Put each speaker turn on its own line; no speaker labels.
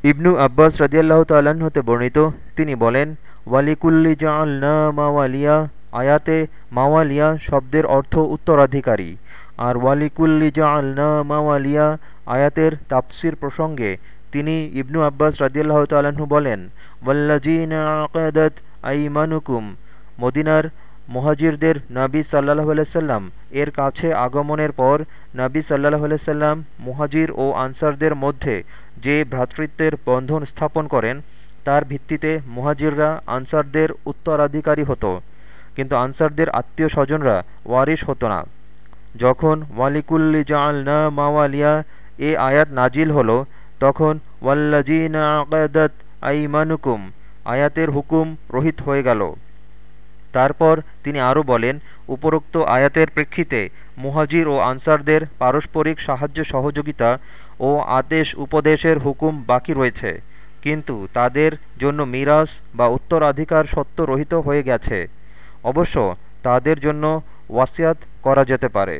ইবনু আব্বাস রদিয়াল্লাহ তাল্লাহ্ন হতে বর্ণিত, তিনি বলেন, ওয়ালিকুল্লি জাআলনা মাওয়ালিয়া আয়াতে মাওয়ালিয়া শব্দের অর্থ উত্তরাধিকারী, আর ওয়ালিকুল্লি জাআলনা মাওয়ালিয়া আয়াতের তাফসির প্রসঙ্গে তিনি ইবনু আব্বাস রাদিয়াল্লাহু তাল্লাহ্ন বলেন ওয়াল্লাজিনা আকাদাত আইমানুকুম মদিনার মুহাজিরদের নবী সাল্লাহ সাল্লাম এর কাছে আগমনের পর নবী সাল্লাহ সাল্লাম মুহাজির ও আনসারদের মধ্যে যে ভ্রাতৃত্বের বন্ধন স্থাপন করেন, তার ভিত্তিতে মুহাজিররা আনসারদের উত্তরাধিকারী হতো। কিন্তু আনসারদের আত্মীয় স্বজনরা ওয়ারিশ হতো না। যখন ওয়ালিকুল্লি জাল না মাওয়ালিয়া এ আয়াত নাজিল হলো, তখন ওয়াল্লাজিনা আকাদাত আইমানুকুম আয়াতের হুকুম রহিত হয়ে গেল। তারপর তিনি আরও বলেন, উপরোক্ত আয়াতের প্রেক্ষিতে মুহাজির ও আনসারদের পারস্পরিক সাহায্য সহযোগিতা ও আদেশ উপদেশের হুকুম বাকি রয়েছে, কিন্তু তাদের জন্য মিরাস বা উত্তরাধিকার সত্য রহিত হয়ে গেছে। অবশ্য তাদের জন্য ওয়াসিয়াত করা যেতে পারে।